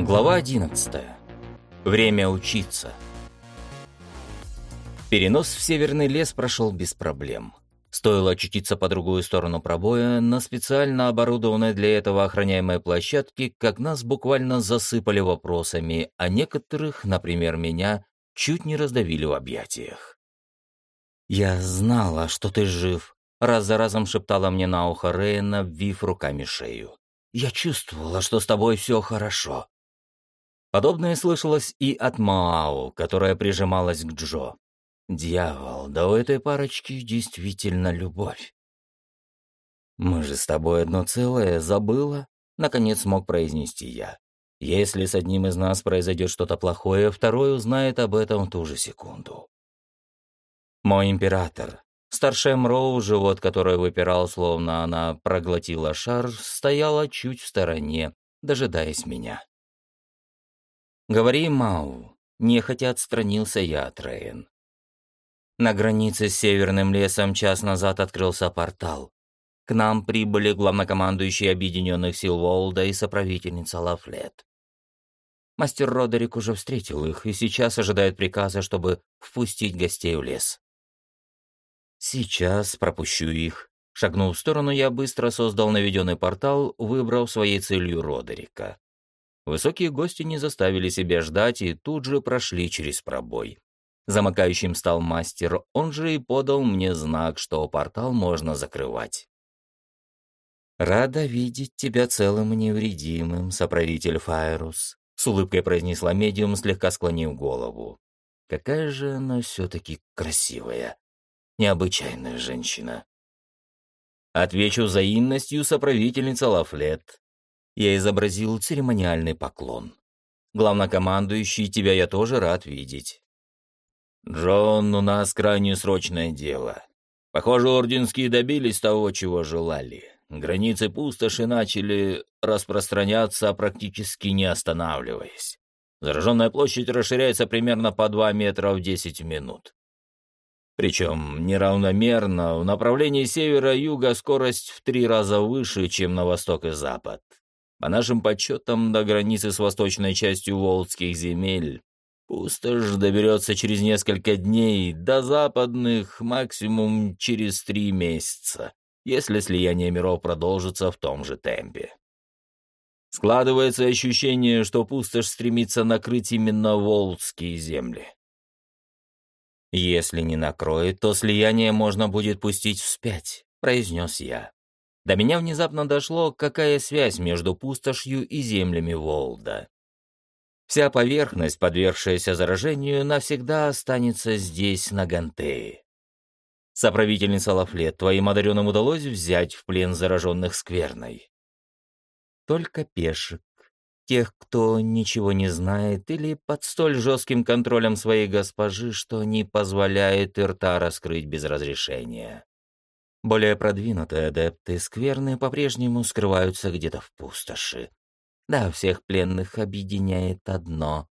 Глава 11. Время учиться. Перенос в северный лес прошел без проблем. Стоило очутиться по другую сторону пробоя, на специально оборудованной для этого охраняемой площадке, как нас буквально засыпали вопросами, а некоторых, например, меня, чуть не раздавили в объятиях. «Я знала, что ты жив», — раз за разом шептала мне на ухо Рейна, вив руками шею. «Я чувствовала, что с тобой все хорошо». Подобное слышалось и от Маау, которая прижималась к Джо. Дьявол, да у этой парочки действительно любовь. «Мы же с тобой одно целое, забыла?» — наконец смог произнести я. «Если с одним из нас произойдет что-то плохое, второй узнает об этом в ту же секунду». Мой император, старшая Мроу, живот которой выпирал, словно она проглотила шар, стояла чуть в стороне, дожидаясь меня. «Говори, Мау», — нехотя отстранился я от Рейн. На границе с Северным лесом час назад открылся портал. К нам прибыли главнокомандующий Объединенных сил Волда и соправительница Лафлет. Мастер Родерик уже встретил их и сейчас ожидает приказа, чтобы впустить гостей в лес. «Сейчас пропущу их». Шагнув в сторону, я быстро создал наведенный портал, выбрал своей целью Родерика. Высокие гости не заставили себя ждать и тут же прошли через пробой. Замыкающим стал мастер, он же и подал мне знак, что портал можно закрывать. «Рада видеть тебя целым и невредимым, соправитель Файрус», — с улыбкой произнесла медиум, слегка склонив голову. «Какая же она все-таки красивая, необычайная женщина». Отвечу взаимностью соправительница Лафлет, я изобразил церемониальный поклон. «Главнокомандующий, тебя я тоже рад видеть». «Джон, у нас крайне срочное дело. Похоже, орденские добились того, чего желали. Границы пустоши начали распространяться, практически не останавливаясь. Зараженная площадь расширяется примерно по 2 метра в 10 минут. Причем неравномерно, в направлении севера-юга скорость в три раза выше, чем на восток и запад. По нашим подсчетам, до границы с восточной частью Волжских земель пустошь доберется через несколько дней, до западных максимум через три месяца, если слияние миров продолжится в том же темпе. Складывается ощущение, что пустошь стремится накрыть именно Волжские земли. «Если не накроет, то слияние можно будет пустить вспять», — произнес я. До меня внезапно дошло, какая связь между пустошью и землями Волда. Вся поверхность, подвергшаяся заражению, навсегда останется здесь, на Гантее. Соправительница Лафлет, твоим одаренным удалось взять в плен зараженных скверной? Только пешек, тех, кто ничего не знает, или под столь жестким контролем своей госпожи, что не позволяет и рта раскрыть без разрешения. Более продвинутые адепты скверны по-прежнему скрываются где-то в пустоши. Да, всех пленных объединяет одно.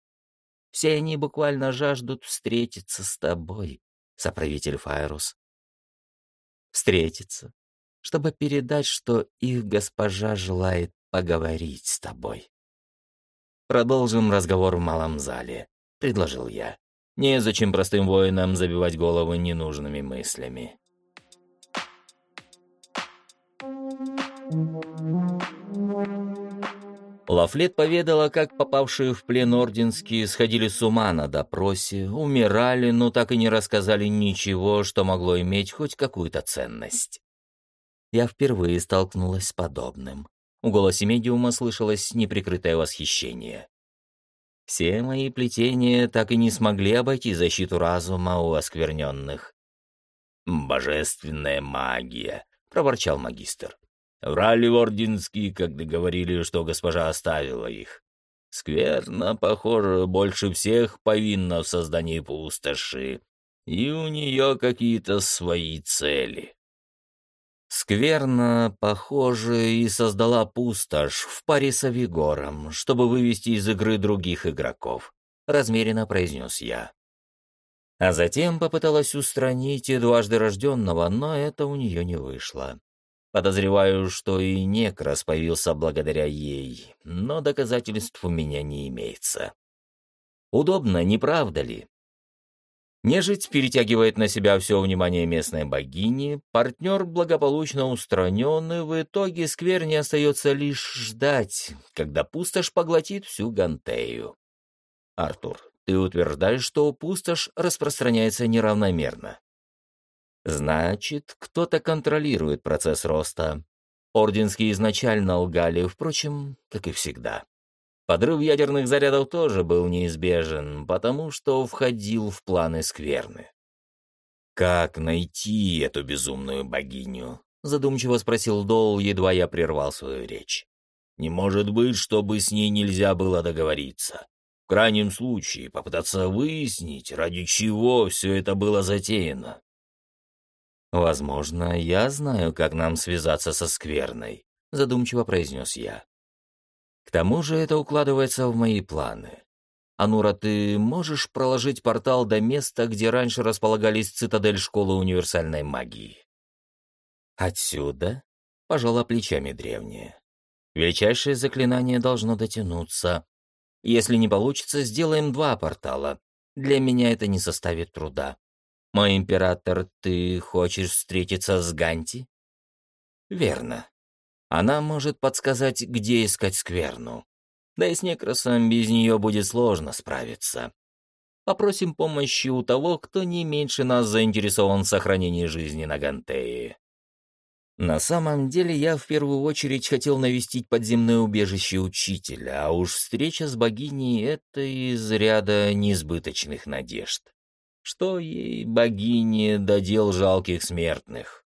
Все они буквально жаждут встретиться с тобой, соправитель Файрус. Встретиться, чтобы передать, что их госпожа желает поговорить с тобой. «Продолжим разговор в малом зале», — предложил я. «Незачем простым воинам забивать головы ненужными мыслями». Лафлет поведала, как попавшие в плен орденские сходили с ума на допросе, умирали, но так и не рассказали ничего, что могло иметь хоть какую-то ценность. Я впервые столкнулась с подобным. В голосе медиума слышалось неприкрытое восхищение. Все мои плетения так и не смогли обойти защиту разума у оскверненных. «Божественная магия», — проворчал магистр. Врали орденские, когда говорили, что госпожа оставила их. Скверно, похоже, больше всех повинна в создании пустоши, и у нее какие-то свои цели. Скверно, похоже, и создала пустошь в паре с Авигором, чтобы вывести из игры других игроков, размеренно произнес я. А затем попыталась устранить и дважды рожденного, но это у нее не вышло. Подозреваю, что и некрас появился благодаря ей, но доказательств у меня не имеется. Удобно, не правда ли? Нежить перетягивает на себя все внимание местной богини, партнер благополучно устранен, и в итоге скверне остается лишь ждать, когда пустошь поглотит всю Гантею. Артур, ты утверждаешь, что пустошь распространяется неравномерно. Значит, кто-то контролирует процесс роста. Орденские изначально лгали, впрочем, как и всегда. Подрыв ядерных зарядов тоже был неизбежен, потому что входил в планы скверны. «Как найти эту безумную богиню?» — задумчиво спросил Доул, едва я прервал свою речь. «Не может быть, чтобы с ней нельзя было договориться. В крайнем случае попытаться выяснить, ради чего все это было затеяно. «Возможно, я знаю, как нам связаться со скверной», — задумчиво произнес я. «К тому же это укладывается в мои планы. Анура, ты можешь проложить портал до места, где раньше располагались цитадель школы универсальной магии?» «Отсюда?» — пожала плечами древняя. «Величайшее заклинание должно дотянуться. Если не получится, сделаем два портала. Для меня это не составит труда. «Мой император, ты хочешь встретиться с Ганти?» «Верно. Она может подсказать, где искать скверну. Да и с Некросом без нее будет сложно справиться. Попросим помощи у того, кто не меньше нас заинтересован в сохранении жизни на Гантее». На самом деле я в первую очередь хотел навестить подземное убежище учителя, а уж встреча с богиней — это из ряда несбыточных надежд. Что ей, богине, додел жалких смертных?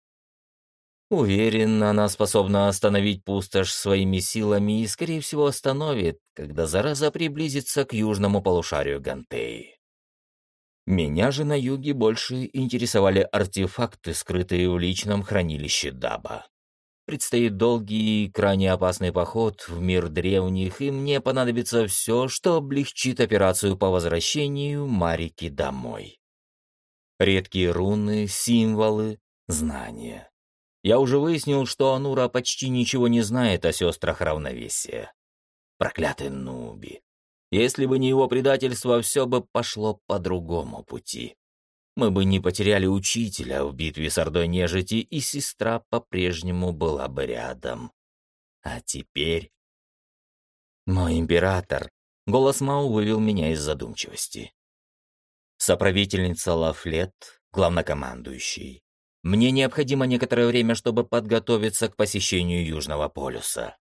Уверен, она способна остановить пустошь своими силами и, скорее всего, остановит, когда зараза приблизится к южному полушарию Гантеи. Меня же на юге больше интересовали артефакты, скрытые в личном хранилище Даба. Предстоит долгий и крайне опасный поход в мир древних, и мне понадобится все, что облегчит операцию по возвращению Марики домой. Редкие руны, символы, знания. Я уже выяснил, что Анура почти ничего не знает о сестрах равновесия. Проклятый Нуби. Если бы не его предательство, все бы пошло по другому пути. Мы бы не потеряли учителя в битве с Ордой Нежити, и сестра по-прежнему была бы рядом. А теперь... Мой император. Голос Мау вывел меня из задумчивости соправительница Лафлет, главнокомандующий. Мне необходимо некоторое время, чтобы подготовиться к посещению Южного полюса.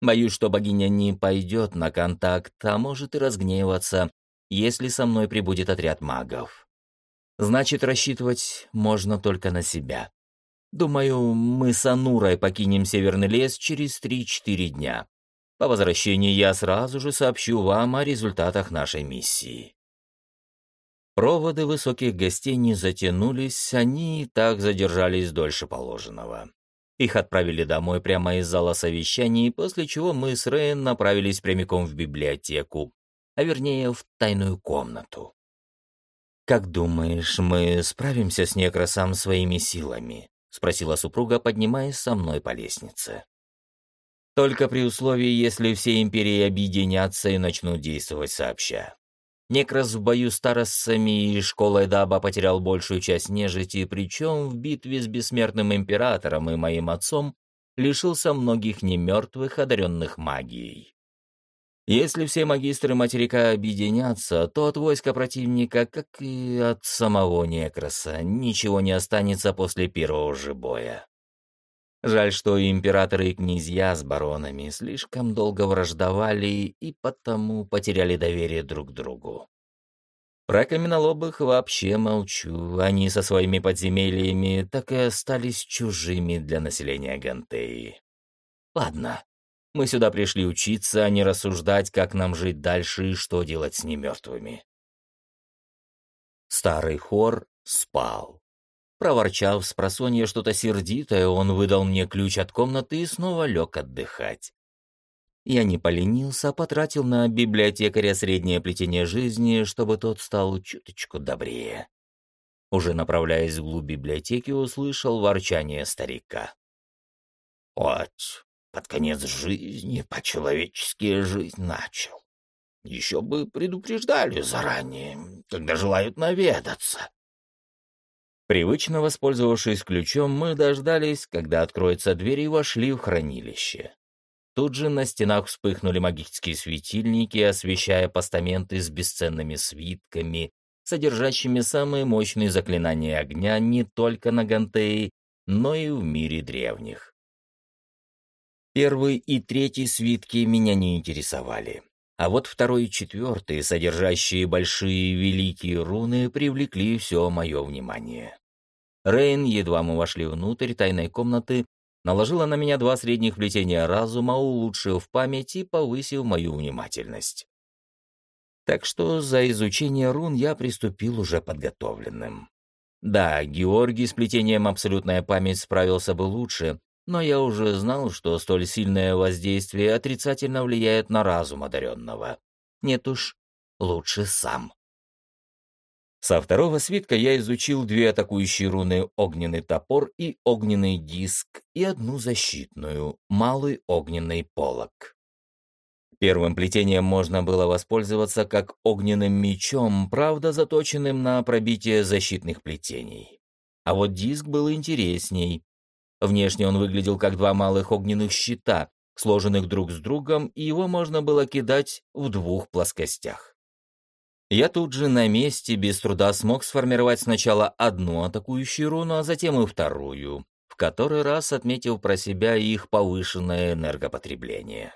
Боюсь, что богиня не пойдет на контакт, а может и разгневаться, если со мной прибудет отряд магов. Значит, рассчитывать можно только на себя. Думаю, мы с Анурой покинем Северный лес через 3-4 дня. По возвращении я сразу же сообщу вам о результатах нашей миссии. Проводы высоких гостей не затянулись, они и так задержались дольше положенного. Их отправили домой прямо из зала совещаний, после чего мы с Рейн направились прямиком в библиотеку, а вернее в тайную комнату. «Как думаешь, мы справимся с Некросом своими силами?» — спросила супруга, поднимаясь со мной по лестнице. «Только при условии, если все империи объединятся и начнут действовать сообща. Некрос в бою с Тарасами и школой Даба потерял большую часть нежити, причем в битве с бессмертным императором и моим отцом лишился многих немертвых, одаренных магией. Если все магистры материка объединятся, то от войска противника, как и от самого Некроса, ничего не останется после первого же боя. Жаль, что императоры и князья с баронами слишком долго враждовали и потому потеряли доверие друг к другу. Про каменолобых вообще молчу, они со своими подземельями так и остались чужими для населения Гантеи. Ладно, мы сюда пришли учиться, а не рассуждать, как нам жить дальше и что делать с немертвыми. Старый хор спал. Проворчав с просонья что-то сердитое, он выдал мне ключ от комнаты и снова лег отдыхать. Я не поленился, а потратил на библиотекаря среднее плетение жизни, чтобы тот стал чуточку добрее. Уже направляясь вглубь библиотеки, услышал ворчание старика. Вот, под конец жизни по-человечески жизнь начал. Еще бы предупреждали заранее, когда желают наведаться. Привычно воспользовавшись ключом, мы дождались, когда откроется дверь и вошли в хранилище. Тут же на стенах вспыхнули магические светильники, освещая постаменты с бесценными свитками, содержащими самые мощные заклинания огня не только на Гантеи, но и в мире древних. Первый и третий свитки меня не интересовали. А вот второй и четвертый, содержащие большие великие руны, привлекли все мое внимание. Рейн, едва мы вошли внутрь тайной комнаты, наложила на меня два средних плетения разума, улучшив память и повысив мою внимательность. Так что за изучение рун я приступил уже подготовленным. Да, Георгий с плетением «Абсолютная память» справился бы лучше, но я уже знал, что столь сильное воздействие отрицательно влияет на разум одаренного. Нет уж, лучше сам. Со второго свитка я изучил две атакующие руны «Огненный топор» и «Огненный диск» и одну защитную «Малый огненный полог». Первым плетением можно было воспользоваться как огненным мечом, правда заточенным на пробитие защитных плетений. А вот диск был интересней. Внешне он выглядел как два малых огненных щита, сложенных друг с другом, и его можно было кидать в двух плоскостях. Я тут же на месте без труда смог сформировать сначала одну атакующую руну, а затем и вторую, в который раз отметив про себя их повышенное энергопотребление.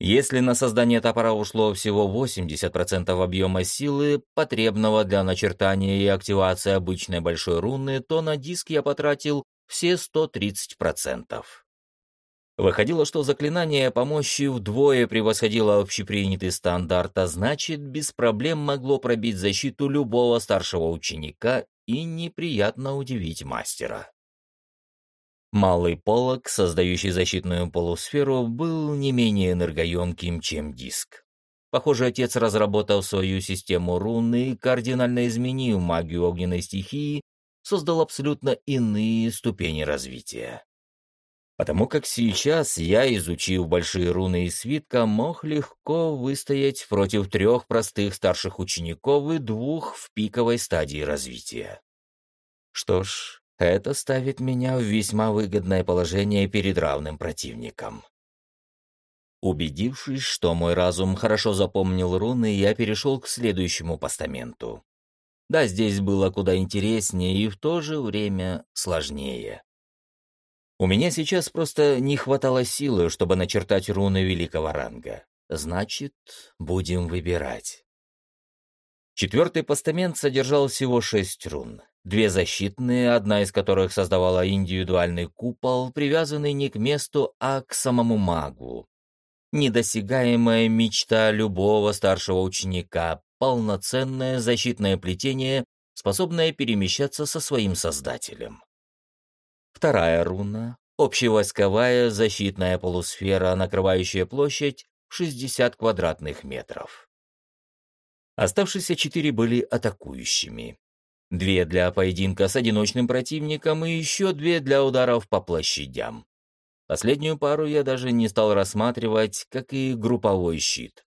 Если на создание топора ушло всего 80% объема силы, потребного для начертания и активации обычной большой руны, то на диск я потратил все 130%. Выходило, что заклинание помощи вдвое превосходило общепринятый стандарт, а значит, без проблем могло пробить защиту любого старшего ученика и неприятно удивить мастера. Малый полог, создающий защитную полусферу, был не менее энергоемким, чем диск. Похоже, отец разработал свою систему руны и, кардинально изменив магию огненной стихии, создал абсолютно иные ступени развития. Потому как сейчас я, изучив большие руны и свитка, мог легко выстоять против трех простых старших учеников и двух в пиковой стадии развития. Что ж, это ставит меня в весьма выгодное положение перед равным противником. Убедившись, что мой разум хорошо запомнил руны, я перешел к следующему постаменту. Да, здесь было куда интереснее и в то же время сложнее. У меня сейчас просто не хватало силы, чтобы начертать руны великого ранга. Значит, будем выбирать. Четвертый постамент содержал всего шесть рун. Две защитные, одна из которых создавала индивидуальный купол, привязанный не к месту, а к самому магу. Недосягаемая мечта любого старшего ученика, полноценное защитное плетение, способное перемещаться со своим создателем. Вторая руна — общевойсковая защитная полусфера, накрывающая площадь 60 квадратных метров. Оставшиеся четыре были атакующими. Две для поединка с одиночным противником и еще две для ударов по площадям. Последнюю пару я даже не стал рассматривать, как и групповой щит.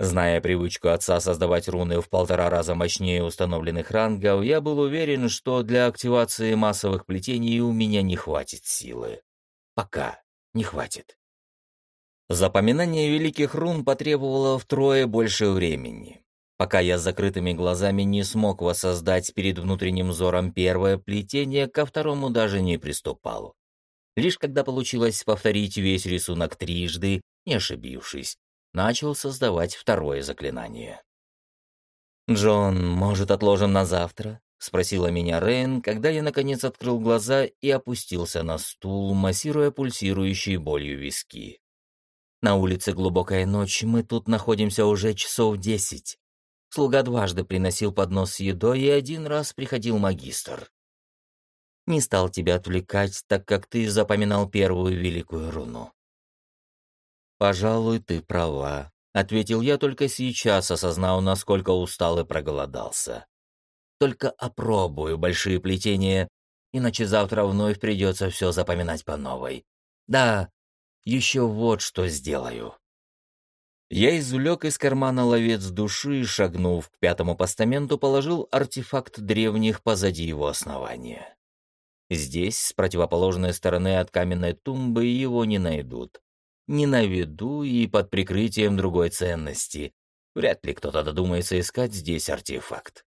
Зная привычку отца создавать руны в полтора раза мощнее установленных рангов, я был уверен, что для активации массовых плетений у меня не хватит силы. Пока не хватит. Запоминание великих рун потребовало втрое больше времени. Пока я с закрытыми глазами не смог воссоздать перед внутренним взором первое плетение, ко второму даже не приступал. Лишь когда получилось повторить весь рисунок трижды, не ошибившись, начал создавать второе заклинание. «Джон, может, отложим на завтра?» — спросила меня Рейн, когда я, наконец, открыл глаза и опустился на стул, массируя пульсирующие болью виски. «На улице глубокая ночь, мы тут находимся уже часов десять. Слуга дважды приносил поднос с едой, и один раз приходил магистр. Не стал тебя отвлекать, так как ты запоминал первую великую руну. «Пожалуй, ты права», — ответил я только сейчас, осознал, насколько устал и проголодался. «Только опробую большие плетения, иначе завтра вновь придется все запоминать по новой. Да, еще вот что сделаю. Я извлек из кармана ловец души и, шагнув к пятому постаменту, положил артефакт древних позади его основания. Здесь, с противоположной стороны от каменной тумбы, его не найдут. Не на виду и под прикрытием другой ценности. Вряд ли кто-то додумается искать здесь артефакт.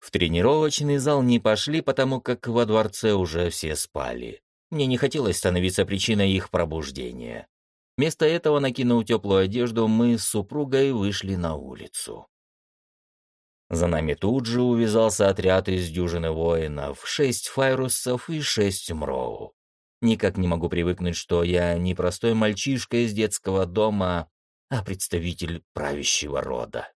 В тренировочный зал не пошли, потому как во дворце уже все спали. Мне не хотелось становиться причиной их пробуждения. Вместо этого, накинув теплую одежду, мы с супругой вышли на улицу. За нами тут же увязался отряд из дюжины воинов, шесть файрусов и шесть мроу. Никак не могу привыкнуть, что я не простой мальчишка из детского дома, а представитель правящего рода.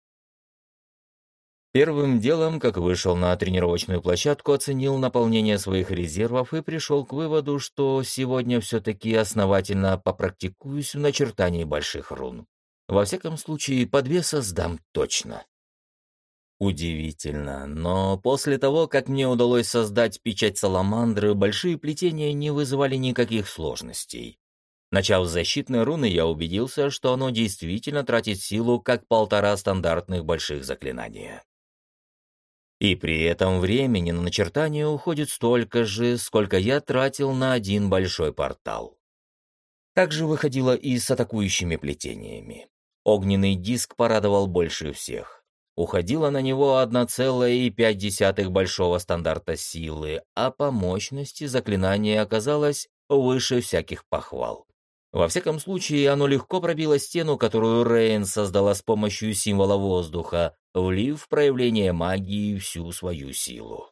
Первым делом, как вышел на тренировочную площадку, оценил наполнение своих резервов и пришел к выводу, что сегодня все-таки основательно попрактикуюсь в начертании больших рун. Во всяком случае, подвеса сдам точно. Удивительно, но после того, как мне удалось создать печать саламандры, большие плетения не вызывали никаких сложностей. Начав с защитной руны, я убедился, что оно действительно тратит силу, как полтора стандартных больших заклинания. И при этом времени на начертание уходит столько же, сколько я тратил на один большой портал. Также выходило и с атакующими плетениями. Огненный диск порадовал больше всех. Уходило на него 1,5 большого стандарта силы, а по мощности заклинание оказалось выше всяких похвал. Во всяком случае, оно легко пробило стену, которую Рейн создала с помощью символа воздуха, влив в проявление магии всю свою силу.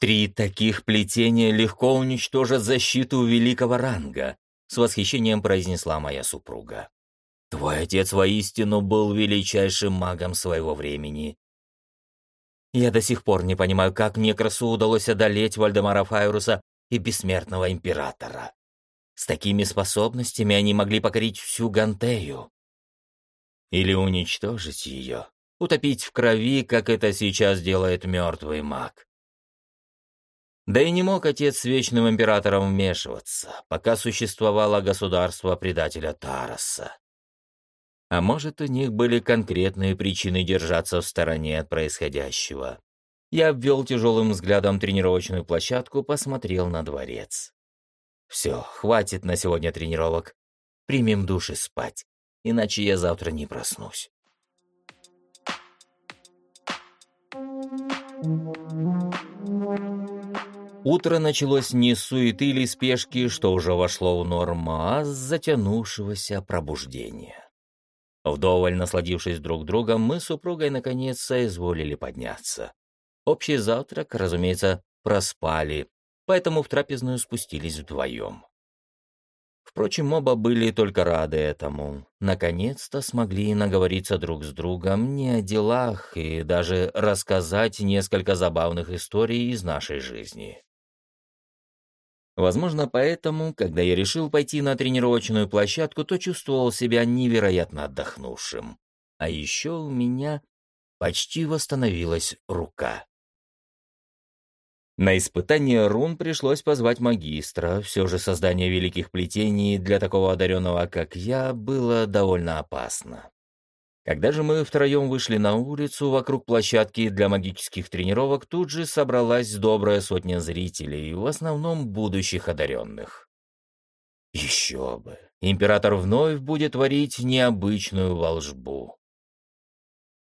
«Три таких плетения легко уничтожат защиту великого ранга», — с восхищением произнесла моя супруга. «Твой отец воистину был величайшим магом своего времени. Я до сих пор не понимаю, как Некрасу удалось одолеть Вальдемара Файруса и Бессмертного Императора. С такими способностями они могли покорить всю Гантею. Или уничтожить ее, утопить в крови, как это сейчас делает мертвый маг. Да и не мог отец с Вечным Императором вмешиваться, пока существовало государство предателя Тараса. А может, у них были конкретные причины держаться в стороне от происходящего. Я обвел тяжелым взглядом тренировочную площадку, посмотрел на дворец. Все, хватит на сегодня тренировок. Примем душ и спать, иначе я завтра не проснусь. Утро началось не с суеты или спешки, что уже вошло в норму, а с затянувшегося пробуждения. Вдоволь насладившись друг другом, мы с супругой наконец соизволили подняться. Общий завтрак, разумеется, проспали, поэтому в трапезную спустились вдвоем. Впрочем, оба были только рады этому. Наконец-то смогли наговориться друг с другом не о делах и даже рассказать несколько забавных историй из нашей жизни. Возможно, поэтому, когда я решил пойти на тренировочную площадку, то чувствовал себя невероятно отдохнувшим. А еще у меня почти восстановилась рука. На испытание рун пришлось позвать магистра, все же создание великих плетений для такого одаренного, как я, было довольно опасно. Когда же мы втроем вышли на улицу, вокруг площадки для магических тренировок тут же собралась добрая сотня зрителей, в основном будущих одаренных. Еще бы, император вновь будет творить необычную волжбу.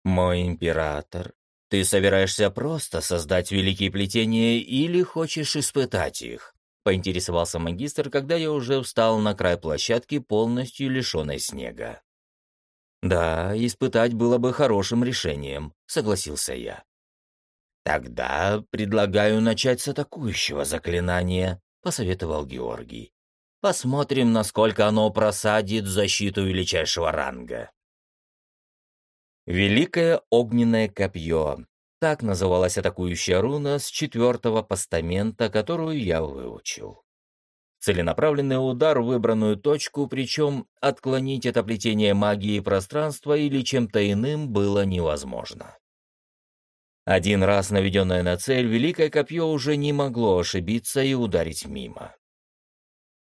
Мой император ты собираешься просто создать великие плетения или хочешь испытать их? Поинтересовался магистр, когда я уже встал на край площадки, полностью лишенной снега. Да, испытать было бы хорошим решением, согласился я. Тогда предлагаю начать с атакующего заклинания, посоветовал Георгий. Посмотрим, насколько оно просадит защиту величайшего ранга. Великое огненное копье. Так называлась атакующая руна с четвертого постамента, которую я выучил. Целенаправленный удар в выбранную точку, причем отклонить это плетение магии пространства или чем-то иным было невозможно. Один раз наведенное на цель, великое копье уже не могло ошибиться и ударить мимо.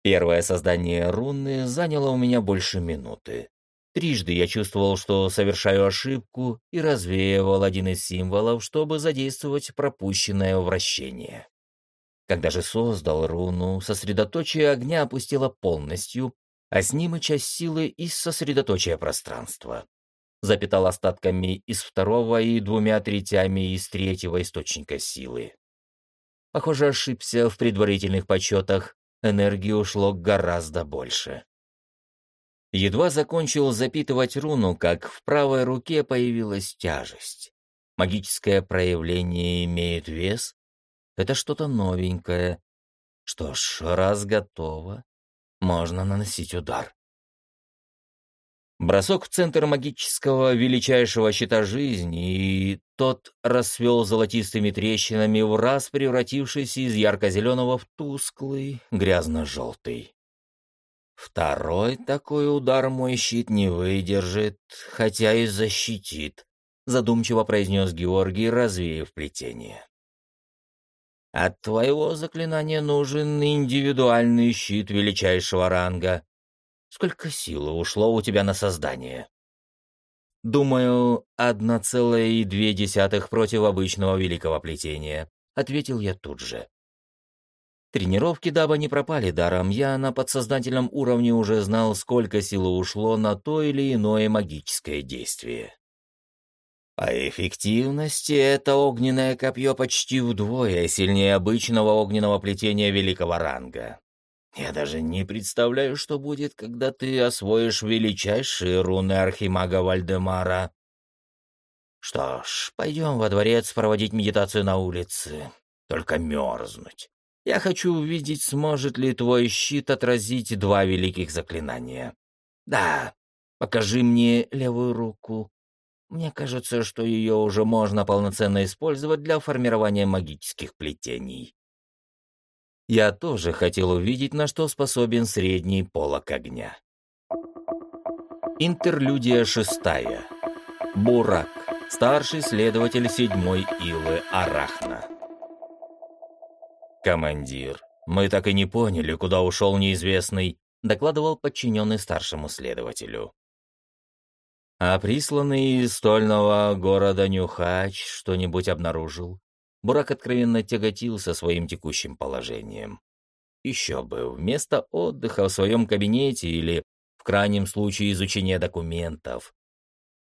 Первое создание руны заняло у меня больше минуты. Трижды я чувствовал, что совершаю ошибку, и развеивал один из символов, чтобы задействовать пропущенное вращение. Когда же создал руну, сосредоточие огня опустило полностью, а с ним и часть силы из сосредоточия пространства. Запитал остатками из второго и двумя третями из третьего источника силы. Похоже, ошибся в предварительных подсчетах, энергии ушло гораздо больше. Едва закончил запитывать руну, как в правой руке появилась тяжесть. Магическое проявление имеет вес. Это что-то новенькое. Что ж, раз готово, можно наносить удар. Бросок в центр магического величайшего щита жизни, и тот расцвел золотистыми трещинами, в раз превратившись из ярко-зеленого в тусклый, грязно-желтый. Второй такой удар мой щит не выдержит, хотя и защитит, задумчиво произнес Георгий, развеяв плетение. От твоего заклинания нужен индивидуальный щит величайшего ранга. Сколько силы ушло у тебя на создание? Думаю, одна целая и две десятых против обычного великого плетения, ответил я тут же. Тренировки даба не пропали даром, я на подсознательном уровне уже знал, сколько силы ушло на то или иное магическое действие. А эффективности это огненное копье почти вдвое сильнее обычного огненного плетения великого ранга. Я даже не представляю, что будет, когда ты освоишь величайшие руны архимага Вальдемара. Что ж, пойдем во дворец проводить медитацию на улице. Только мерзнуть. Я хочу увидеть, сможет ли твой щит отразить два великих заклинания. Да, покажи мне левую руку. Мне кажется, что ее уже можно полноценно использовать для формирования магических плетений. Я тоже хотел увидеть, на что способен средний полок огня. Интерлюдия шестая. Бурак, старший следователь седьмой Илы Арахна. «Командир, мы так и не поняли, куда ушел неизвестный», докладывал подчиненный старшему следователю. А присланный из стольного города Нюхач что-нибудь обнаружил? Бурак откровенно тяготился своим текущим положением. Еще бы, вместо отдыха в своем кабинете или, в крайнем случае, изучения документов,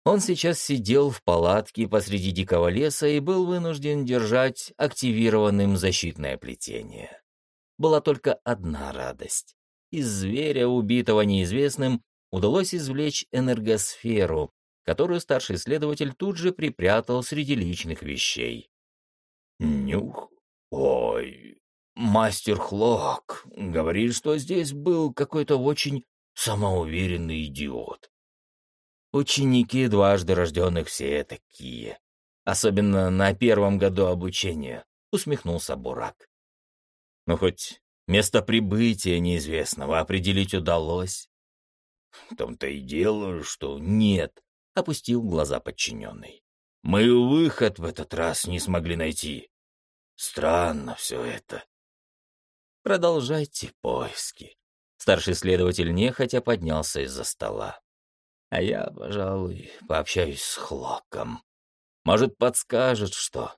он сейчас сидел в палатке посреди дикого леса и был вынужден держать активированным защитное плетение. Была только одна радость. Из зверя, убитого неизвестным, удалось извлечь энергосферу, которую старший следователь тут же припрятал среди личных вещей. Нюх. Ой, мастер Хлок говорит, что здесь был какой-то очень самоуверенный идиот. Ученики дважды рожденных все такие. Особенно на первом году обучения, усмехнулся Бурак. Ну, хоть место прибытия неизвестного определить удалось. В том-то и дело, что нет, опустил глаза подчиненный. Мы выход в этот раз не смогли найти. Странно все это. Продолжайте поиски. Старший следователь нехотя поднялся из-за стола. А я, пожалуй, пообщаюсь с Хлоком. Может, подскажет что.